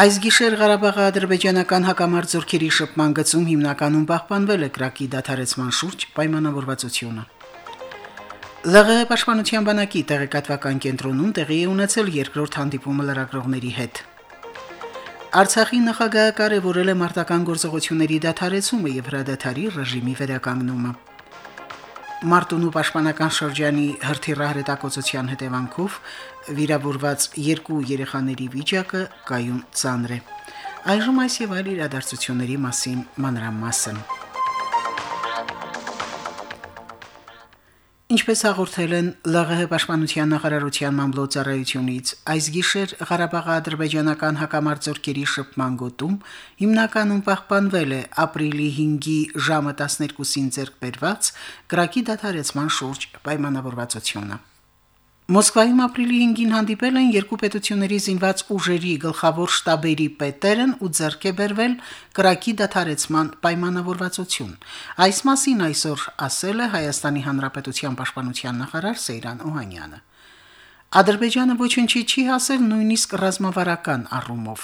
Այս գիշեր Ղարաբաղի ադրբեջանական հակամարտ զորքերի շփման գծում հիմնականում պահպանվել է կրակի դադարեցման շուրջ պայմանավորվածությունը։ ԼՂՀ պաշտպանության բանակի տեղեկատվական կենտրոնում տեղի է ունեցել երկրորդ հանդիպումը լրագրողների հետ։ Արցախի նախագահը կարևորել է մարտական գործողությունների դադարեցումը եւ հրադադարի ռեժիմի վերականգնումը։ Մարտունու պաշտպանական շրջանի հրթիռահրետակոծության հետևանքով վիրավորված երկու երեխաների վիճակը կայուն ծանր է։ Այժմ այս եւ այլ իրադարձությունների մասին մանրամասն։ Ինչպես հաղորդել են ԼՂՀ պաշտպանության նախարարության մամլոյցարայությունից, այս գիշեր Ղարաբաղի ադրբեջանական հակամարտությունների շփման գոտում հիմնականում պահպանվել է ապրիլի 5-ի ժամը 12-ին ձեռք բերված կրակի դադարեցման շուրջ պայմանավորվածությունը։ Մոսկվայում ապրիլի 5-ին հանդիպել են երկու պետությունների զինված ուժերի գլխավոր շտաբերի պետերն ու ձեռք է բերվել կրակի դադարեցման պայմանավորվածություն։ Այս մասին այսօր ասել է Հայաստանի Հանրապետության պաշտպանության նախարար Սեյրան Օհանյանը։ Ադրբեջանը ոչինչի չի հասել նույնիսկ ռազմավարական առումով։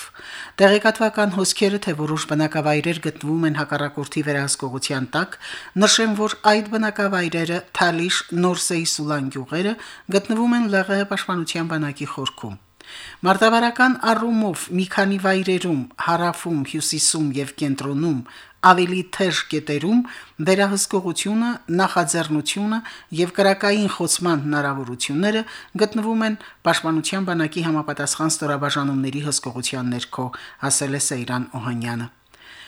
Տեղեկատվական հոսքերը, թե որոշ բնակավայրեր գտնվում են հակառակորդի վերահսկողության տակ, նշեն, որ այդ բնակավայրերը Թալիշ, Նորսեի Սուլան գյուղերը գտնվում են ԼՂՀ պաշտպանության բանակի խորքում։ Մարտավարական առումով մի քանի վայրերում, հարավում, հյուսիսում եւ կենտրոնում ավելի թեժ կետերում վերահսկողությունը, նախաձեռնությունը եւ կրակային խոցման հնարավորությունները գտնվում են Պաշտպանության բանակի համապատասխան ստորաբաժանումների հսկողության ներքո, ասել է Սեյրան Օհանյանը։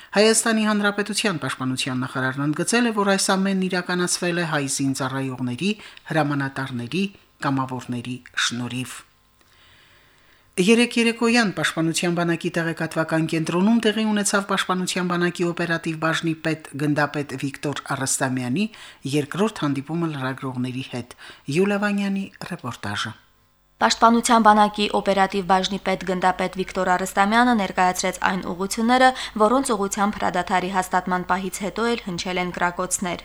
Հայաստանի Հանրապետության Պաշտպանության նախարարն ընդգծել է, որ այս ամենն իրականացվել է հայ զինծառայողների, հրամանատարների, կամավորների շնորհիվ։ Երեք երեկոյան Պաշտպանության բանակի տեղեկատվական կենտրոնում տեղի ունեցավ Պաշտպանության բանակի օպերատիվ բաժնի պետ գնդապետ Վիկտոր Արստամյանի երկրորդ հանդիպումը լրագրողների հետ։ Յուլիա Վանյանի ռեպորտաժը։ Պաշտպանության բանակի օպերատիվ բաժնի պետ գնդապետ Վիկտոր Արստամյանը ներկայացրեց այն ուղությունները, որոնց ուղությամբ հրադադարի հաստատման պահից հետո էլ հնչել են կրակոցներ։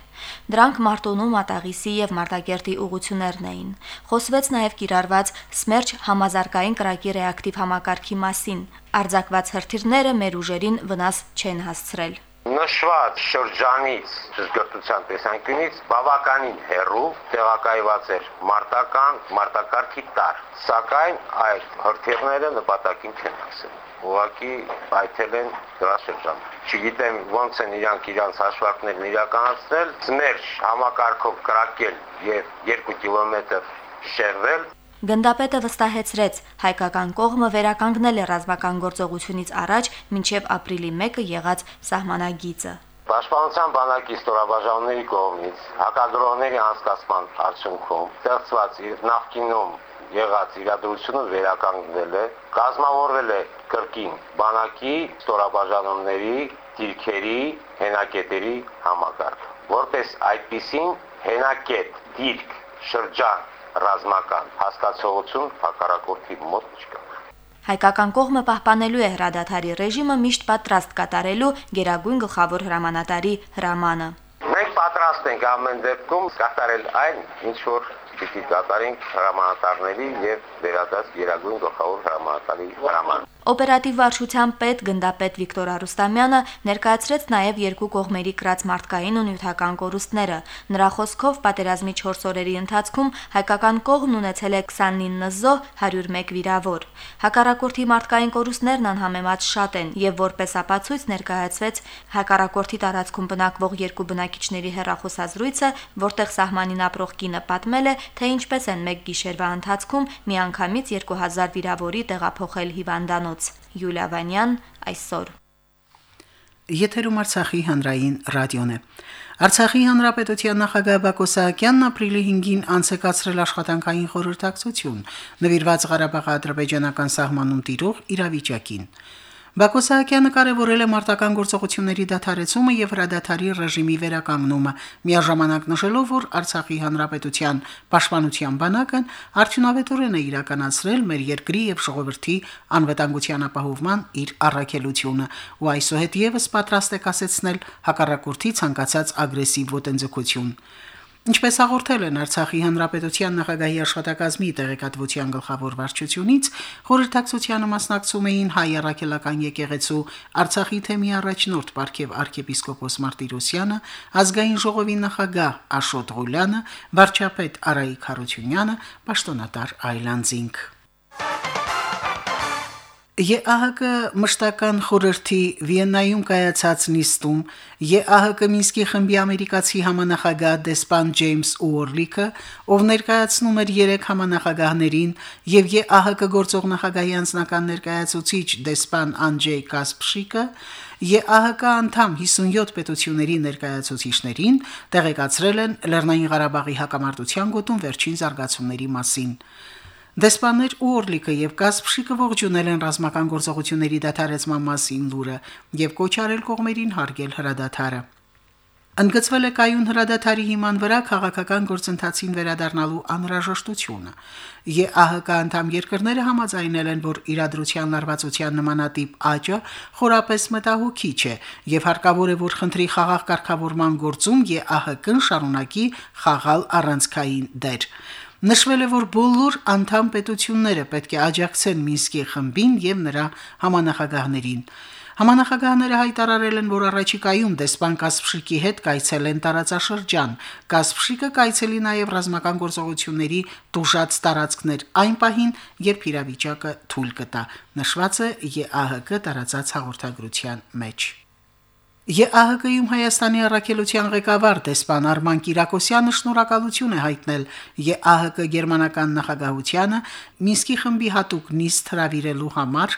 Դրանք Մարտունու, Մատաղիսի եւ Մարտակերտի ուղություններն էին։ Խոսվեց նաեւ կիրառված Սմերջ համազարգային կրակի ռեակտիվ համակարգի մասին։ Արձակված հրթիռները մեր ուժերին վնաս չեն հասցրել նշված շրջանից ճշգրտության տեսանկյունից բավականին հեռու տեղակայված էր մարտական մարտակարգի տար սակայն այդ հրթիռները նպատակին չեն հասել ուղղակի այթել են դրա շրջան չգիտեմ ոնց են իրանք իրանց հաշվարկներն իրականացնել սմերջ համակարգով կրակել եւ 2 կիլոմետր շեղվել Գնդապետը վստահեցրեց, հայկական կողմը վերականգնել է ռազմական գործողությունից առաջ մինչև ապրիլի 1-ը եղած սահմանագիծը։ Պաշտպանության բանակի ստորաբաժանումների կողմից հակագրողների անցկացման արդյունքում ստեղծված նախկինում եղած իրադրությունը վերականգնվել է, կազմավորվել է կրկին բանակի ստորաբաժանումների դիրքերի հենակետերի համակարգ, որպես այդպիսին հենակետ, դիրք, շրջան ռազմական հասկացողություն հակառակորդի մոտ չկա։ Հայկական կողմը պահպանելու է հրադադարի ռեժիմը միշտ պատրաստ կատարելու Գերագույն գլխավոր հրամանատարի հրամանը։ Մենք պատրաստ ենք ամեն դեպքում կատարել այն, ինչ որ պիտի կատարենք հրամանատարների եւ վերադաս Գերագույն գլխավոր հրամանատարի հրաման։ Օպերատիվ վարչության պետ գնդապետ Վիկտոր Արուստամյանը ներկայացրեց նաև երկու կողմերի կրած մարդկային ու նյութական կորուստները։ Նրա խոսքով պատերազմի 4 օրերի ընթացքում հայկական կողմն ունեցել է 29 զոհ, 101 վիրավոր։ Հակառակորդի մարդկային կորուստներն անհամեմատ շատ են եւ որպես ապացույց ներկայացվեց հակառակորդի տարածքում բնակվող երկու բնակիչների հերախոսազրույցը, որտեղ սահմանին ապրող կինը պատմել է, թե ինչպես են մեկ գիշերվա ընթացքում միանգամից 2000 վիրավորի տեղափոխել հիվանդանոց Հյուրանոց Յուլիա Վանյան այսօր Եթերում Արցախի հանրային ռադիոն է։ Արցախի հանրապետության նախագահ Բակո Սահակյանն ապրիլի 5-ին անցեկացրել աշխատանքային խորհրդակցություն նվիրված Ղարաբաղի ադրբեջանական սահմանում տիրող իրավիճակին։ Բակո Սահակյանը կարևորել է մարտական գործողությունների դադարեցումը եւ հրադադարի ռեժիմի վերականգնումը, միաժամանակ նշելով, որ Արցախի հանրապետության պաշտպանության բանակն արդյունավետորեն է իրականացրել մեր երկրի եւ ժողովրդի անվտանգության ապահովման իր առաքելությունը, ու այսուհետ եւս պատրաստ է կասեցնել հակառակորդի ցանկացած ագրեսիվ ոտնձգություն։ Ինչպես հաղորդել են Արցախի հանրապետության նախագահի աշխատակազմի տեղեկատվության գլխավոր վարչությունից, խորհրդակցությանը մասնակցում էին հայ առաքելական եկեղեցու Արցախի թեմի առաջնորդ Պարքև arczepiskopos Մարտիրոսյանը, ազգային ժողովի նախագահ Աշոտ Ղուլյանը, վարչապետ Արայիկ Հարությունյանը, պաշտոնատար Այլանդզինգ։ ԵԱՀԿ մշտական խորհրդի Վիեննայում կայացած նիստում ԵԱՀԿ Մինսկի խմբի ամերիկացի համանախագահ դեսպան Ջեյմս Ուորլիկը, ով ներկայացնում էր 3 համանախագահներին, եւ ԵԱՀԿ գործող նախագահի անձնական ներկայացուցիչ դեսպան Անջեյ Կասպշիկը, ԵԱՀԿ անդամ 57 պետությունների ներկայացուցիչներին տեղեկացրել են Լեռնային Ղարաբաղի հակամարտության գոտում վերջին զարգացումների մասին։ Դեսպաններ Ուորլիկը եւ Կասպշիկը ողջունել են ռազմական գործողությունների դադարեցման մասին լուրը եւ կոչ արել կողմերին հարգել հրադադարը։ Ընդգծվել է կայուն հրադադարի հիման վրա քաղաքական գործընթացին վերադառնալու անհրաժեշտությունը։ ԵԱՀԿ անդամ երկրները համաձայնել են, որ իրադրության լարվածության նմանատիպ աճը խորապես մտահոգիչ է եւ հարկավոր է, որ խնդրի խաղաղ կարգավորման գործում ԵԱՀԿ-ն շարունակի խաղալ առանցքային դեր։ Նշվել է, որ բոլոր անդամ պետությունները պետք է աջակցեն Մինսկի խմբին եւ նրա համանախագահներին։ Համանախագահները հայտարարել են, որ առաջիկայում դեսպան Կասպշիկի հետ կայցելեն տարածաշրջան։ Կասպշիկը կայցելի նաև ռազմական գործողությունների դուժած տարածքներ այն պահին, երբ իրավիճակը թույլ կտա։ Նշված է ԵԱՀԿ տարածած հաղորդագրության մեջ։ ԵԱՀԿ-ում Հայաստանի առաքելության ղեկավար դեսպան Արման Կիրակոսյանը շնորհակալություն է հայտնել ԵԱՀԿ գերմանական նախագահությանը Մինսկի խմբի հատուկ նիստ հրավիրելու համար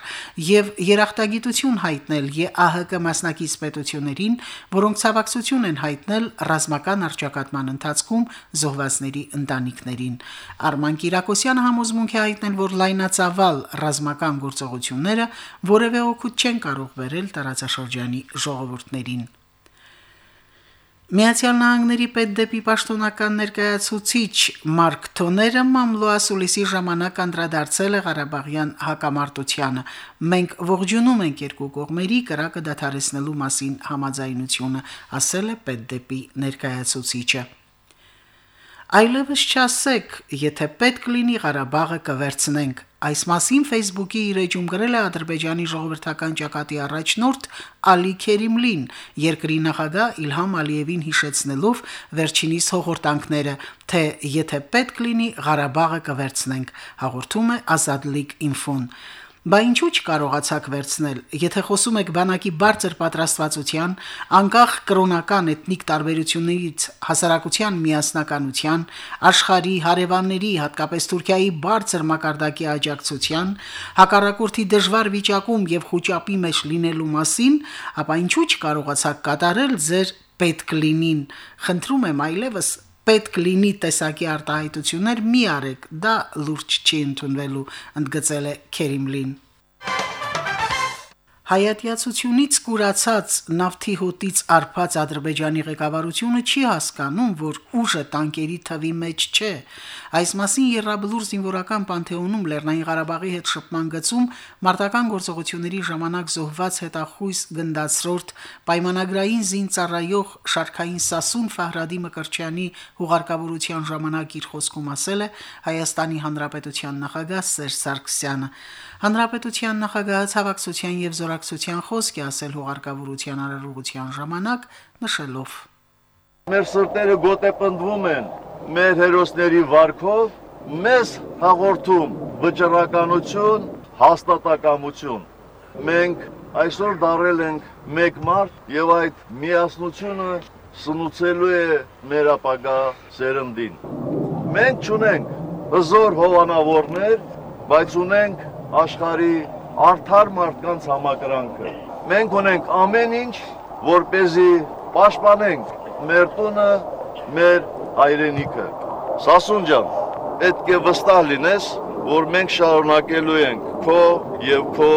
եւ երախտագիտություն հայտնել ԵԱՀԿ մասնակից պետություններին, որոնք ցավակցություն են հայտնել ռազմական արճակատման ընթացքում զոհվածների ընտանիքներին։ Արման Կիրակոսյանը համոզմունք է հայտնել, որ լայնածավալ ռազմական գործողությունները որևէ օգուտ չեն կարող բերել տարածաշրջանի ժողովուրդներին ոլորտներին։ Միացյալ Նահանգների պետդեպի պաշտոնական ներկայացուցիչ Մարկ Թոները մամլոասուլիսի ժամանակ անդրադարձել է Ղարաբաղյան հակամարտությանը։ Մենք ողջունում ենք երկու կողմերի կրակը դադարեցնելու մասին համաձայնությունը, ասել է պետդեպի ներկայացուցիչը։ Այլևս չասեք, եթե պետք լինի Ղարաբաղը կվերցնենք, Այս մասին Facebook-ի իր էջում գրել է Ադրբեջանի ժողովրդական ճակատի առաջնորդ Ալի Քերիմլին, երկրի նախագահ Իլհամ Ալիևին հիշեցնելով վերջինիս հողորտանքները, թե եթե պետք լինի Ղարաբաղը կվերցնենք, հաղորդում է Ազadlik Info-ն։ Բա ինչու չկարողացաք վերցնել, եթե խոսում եք բանակի բարձր պատրաստվածության, անկախ կրոնական էթնիկ տարբերություններից հասարակության միասնականության, աշխարհի հարևանների, հատկապես Թուրքիայի բարձր մակարդակի աջակցության, հակառակորդի դժվար վիճակում եւ խոճապի մեջ լինելու մասին, ապա ինչու չկարողացաք կատարել ձեր պետք լինին։ Խնդրում եմ այլևս պետք լինի տեսակի արտահայտություններ մի արեք, դա լուրջ չի ընդունվելու, ընդգծել է Քերիմլին։ Հայատյացությունից կուրացած նավթի հոտից արփած Ադրբեջանի ղեկավարությունը չի հասկանում, որ ուժը տանկերի թվի մեջ չէ։ Այս մասին Երրաբլուր զինվորական պանթեոնում Լեռնային Ղարաբաղի հետ շփման գծում մարտական գործողությունների ժամանակ զոհված հետախույս գնդացրորդ պայմանագրային զինծառայող շարքային Սասուն Ֆահրադի Մկրչյանի հուղարկավորության ժամանակ իր խոսքում ասել է Հայաստանի Հանրապետության նախագահ Սերժ Սարգսյանը։ Հանրապետության նախագահը ցավակցության եւ զորակցության խոսք է ասել հողարկավորության արարողության ժամանակ, նշելով. Մեր սրտերը գոտեպնդվում են մեր հերոսների վարկով, մեզ հաղորդում վճռականություն, հաստատակամություն։ Մենք այսօր դարել ենք մեկ մարդ եւ այդ միասնությունը սնուցելու է մեր ապագա սերնդին։ Մենք ճունենք հզոր հովանավորներ, բայց ունենք աշխարի արդար մարդկանց համակրանքը։ Մենք ունենք ամեն ինչ, որ เป զի պաշտպանենք մեր տունը, մեր հայրենիքը։ Սասուն ջան, պետք է վստահ լինես, որ մենք շարունակելու ենք քո եւ քո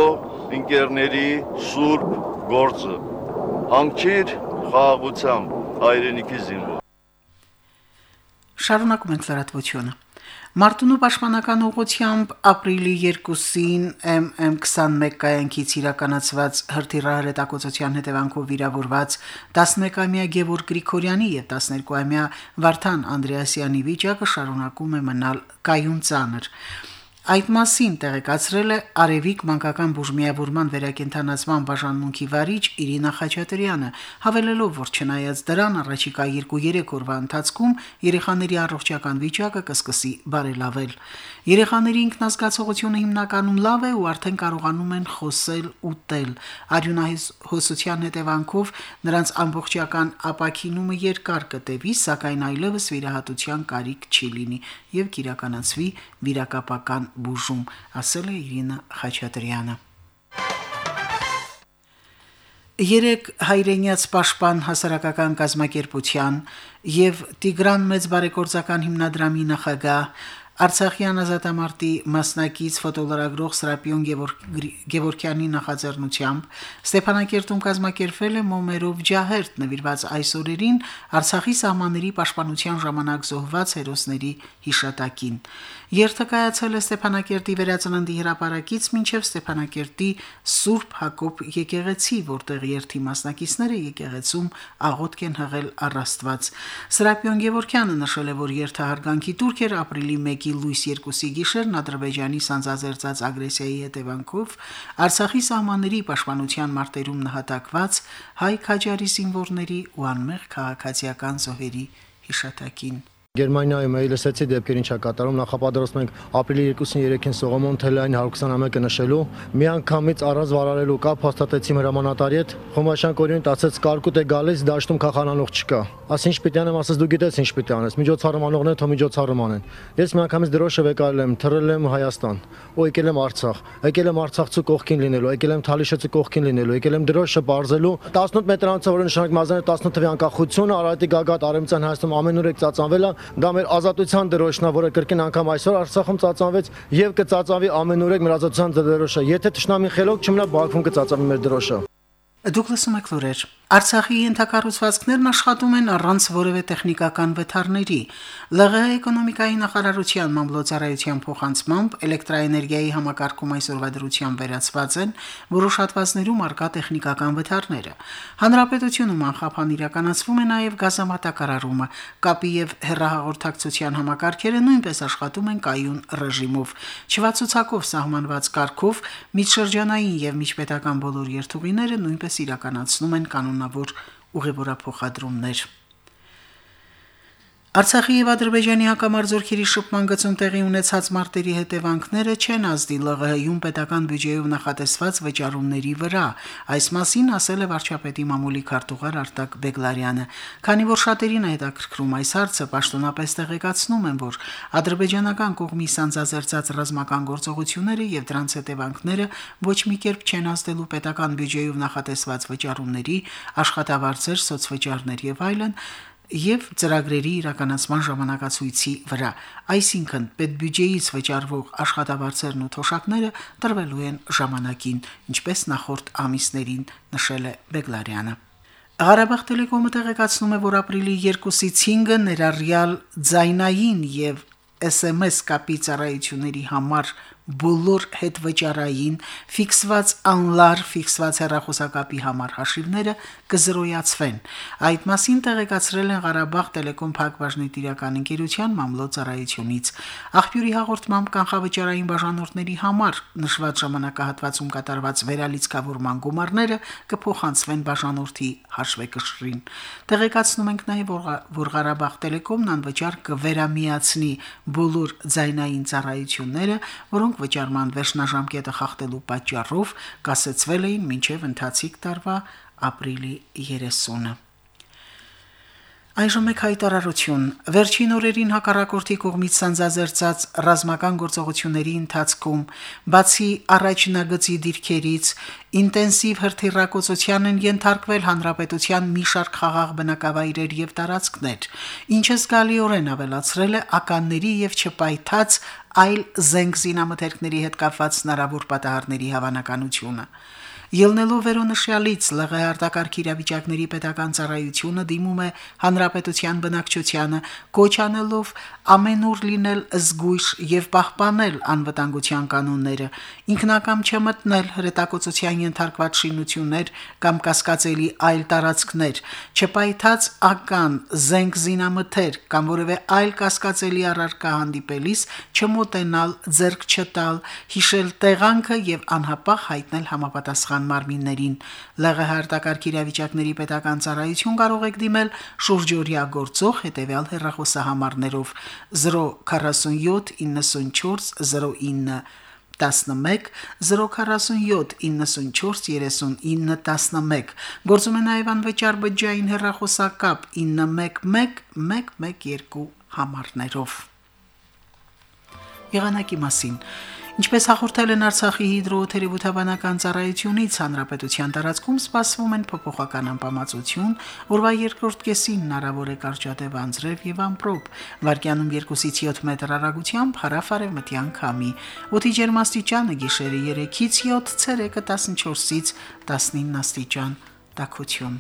ընկերների սուրբ գործը։ Հանգչիր խաղաղությամբ հայրենիքի զինվոր։ Շարունակում ենք լրատվությունը։ Մարտունու պաշտպանական ուղությամբ ապրիլի 2-ին MM21 կայանքից իրականացված հրթիռահրետակոծության հետևանքով վիրավորված 11-ամյա Գևորգ Գրիգորյանի եւ 12-ամյա Վարդան Անդրեասյանի վիճակը շարունակում է մնալ կայուն ծանր։ Այդ մասին տեղեկացրել է Արևիկ մանկական բուժմիավորման վերակենդանացման բաժանմունքի վարիչ Իրինա Խաչատրյանը, հավելելով, որ չնայած դրան առաջիկա 2-3 օրվա ընթացքում երեխաների առողջական վիճակը կսկսի բարելավել։ Երեխաների ինքնազգացողությունը հիմնականում լավ է ու արդեն կարողանում են խոսել, ուտել։ Արյունահոսության հետևանքով նրանց ամբողջական ապակինումը երկար կտևի, սակայն այլևս վիրահատության կարիք չի լինի եւ կիրականացվի վիրակապական բուժում, ասել է Իրինա Խաչատրյանը։ Երեք հայրենյաց պաշտպան հասարակական կազմակերպության եւ Տիգրան մեծ բարեգործական հիմնադրամի նախագահ Արցախյան ազատամարտի մասնակից ֆոտոլրագրող Սրապիոն Գևորգյանի նախաձեռնությամբ Ստեփանակերտում կազմակերպվել է մոմերով ջահերտ նվիրված այս օրերին Արցախի սահմանների պաշտպանության ժամանակ զոհված հերոսների հիշատակին։ Երթը կայացել է Ստեփանակերտի վերածննդի հրապարակից մինչև Ստեփանակերտի Սուրբ Հակոբ եկեղեցի, որտեղ երթի մասնակիցները եկեղեցում աղոթք են հղել առաստված։ Սրապիոն Գևորգյանը նշել է, որ երթահարգանքի турքեր ապրիլի 1 մարտի լույս 2-ի գիշերն Ադրբեջանի սանձազերծած ագրեսիայի հետևանքով Արցախի սահմանների պաշտպանության մարտերում նահատակված հայ քաջարի զինվորների ու անմեղ քաղաքացիական զոհերի հիշատակին։ Գերմանիայում էի լսեցի դեպքեր ինչա կատարում նախապատրաստում ենք ապրիլի 2-3-ին Սողոմոն թելային 121-ը նշելու մի անգամից առանց վարարելու կապ հաստատեցի հրամանատարի հետ Խոմաշյան կորյուն տացեց կարկուտ է գալիս դաշտում քախանալող չկա ասի ինչ պիտի անեմ ասես դու գիտես ինչ պիտի անես միջոցառմանողներ թո միջոցառման են ես մի անգամից դրոշը վեկայել եմ թռել եմ Հայաստան ու եկել եմ Արցախ եկել եմ Արցախցու կողքին լինելու եկել եմ Թալիշեցու կողքին լինելու եկել եմ դրոշը բարձելու 18 մետրանոցը որ նշանակ մազանը 18 թվի անկախությունը Արարատի գագաթ Արեմցյան Հայաստանում ամենուրեք ծածանվել է դա մեր ազատության դրոշն է, որը կրկին անգամ այսօր Արցախում ծածանվեց եւ կծածանվի ամենուրեք մեր ազատության դրոշը։ Եթե ճշնամին խելոք չմնա Բաքվում կծածանվի մեր դրոշը։ Դուք լսում եք լուրեր։ Արցախի ենթակառուցվածքներն աշխատում են առանց որևէ տեխնիկական վթարների։ ԼՂՀ էկոնոմիկայի նախարարության մամլոյցարայության փոխանցմամբ էլեկտրաէներգիայի համակարգում այսօրվա դրությամբ վերացված են որոշ հատվածներում արկա տեխնիկական վթարները։ Հանրապետությունում անխափան իրականացվում է նաև գազամատակարարումը։ Կապի եւ հեռահաղորդակցության համակարգերը նույնպես աշխատում են կայուն ռեժիմով։ Չվացուցակով սահմանված կարգով միջշրջանային եւ միջպետական բոլոր երթուղիները նույնպես իրականացնում են կանոն կանոնավոր ուղևորափոխադրումներ։ Արցախի եւ Ադրբեջանի հակամարտությունների շփման գծում տեղի ունեցած մարտերի հետևանքները չեն ազդի ԼՂՀ-ում պետական բյուջեով նախատեսված վճարումների վրա։ Այս մասին ասել է վարչապետի մամուլի քարտուղար Արտակ Բեգլարյանը։ Քանի որ շատերին է հետաքրքրում այս հարցը, պաշտոնապես տեղեկացնում են, որ ադրբեջանական կողմի սանձազերծած ռազմական գործողությունները եւ դրանց հետևանքները ոչ մի կերպ չեն ազդելու պետական բյուջեով նախատեսված վճարումների, աշխատավարձեր, սոցվճարներ եւ այլն, եւ ծրագրերի իրականացման ժամանակացույցի վրա, այսինքն պետբյուջեից վճարվող աշխատավարձերն ու թոշակները տրվելու են ժամանակին, ինչպես նախորդ ամիսներին նշել է Բեգլարյանը։ Ղարաբաղ տելեկոմը տեղեկացնում է, որ ապրիլի 2-ից 5-ը ներառյալ ձայնային եւ SMS կապի ծառայությունների համար բոլոր հետվճարային ֆիքսված անլար ֆիքսված հեռախոսակապի համար հաշիվները կզրոյացվեն։ Այդ մասին տեղեկացրել են Ղարաբաղ Տելեկոմ Փակbaşնիտիրական ընկերության մամլոյցարայությունից։ Աղբյուրի հաղորդմամբ կանխավճարային բաժանորդների համար նշված ժամանակահատվածում կատարված վերալիցքավորման գումարները կփոխանցվեն բաժանորդի հաշվեկշռին։ Տեղեկացնում ենք նաև, որ Ղարաբաղ Տելեկոմն անվճար կվերամիացնի բոլոր ձայնային ծառայությունները, որոնք վճարման վերջնաժամկետը խախտելու պատճառով կասեցվել էին մինչև ընթացիկ տարվա ապրիլի 30-ը։ Այժմ մեկ հայտարարություն։ Վերջին օրերին հակառակորդի կողմից սանձազերծած ռազմական գործողությունների ընթացքում բացի առաջնագծի դիրքերից ինտենսիվ հրթիռակոծության են ենթարկվել հանրապետության մի շարք խաղաղ բնակավայրեր եւ տարածքներ, ինչը զգալիորեն ավելացրել է ականների եւ չպայթած այլ զենք զինամթերքների հետ կապված հնարավոր պատահարների հավանականությունը։ Ելնելով վերոնշյալից ԼՂ արտակարգ իրավիճակների պետական ծառայությունը դիմում է հանրապետության բնակչությանը կոչանելով ամենուր լինել զգույշ եւ պահպանել անվտանգության կանոնները, ինքնակամ չմտնել հրետակոծության ենթարկված շինություններ կամ կասկածելի այլ տարածքներ, չպայթած ական, զենք զինամթեր կամ որևէ այլ կասկածելի առարկա հանդիպելիս չմոտենալ, ձեռք չտալ, հիշել տեղանքը եւ անհապաղ հայտնել համապատասխան մարմիններին։ ԼՂՀ արտակարգ իրավիճակների պետական ծառայություն կարող եք դիմել շուրջօրյա գործող հետևյալ հեռախոսահամարներով. 047 94 09 11 047 94 39 11 գործում է նաև անվճար բջջային հեռախոսակապ 911 112 համարներով Եղանակի մասին Ինչպես հաղորդել են Արցախի հիդրոթերապևտաբանական ծառայությունից, հանրապետության տարածքում սպասվում են փոփոխական անբավարարություն, որվա երկրորդ կեսին հնարավոր է կարճատև անձրև եւ ամպրոպ, վարկյանում 2-ից 7 մետր հեռագությամբ հարավարևմտյան քամի։ Օդի ջերմաստիճանը գիշերը 3-ից 7, ցերեկը 14-ից 19 աստիճան։ Տաքություն։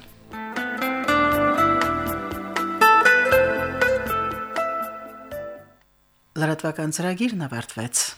Լրատվական ծրագիրն ավարտվեց։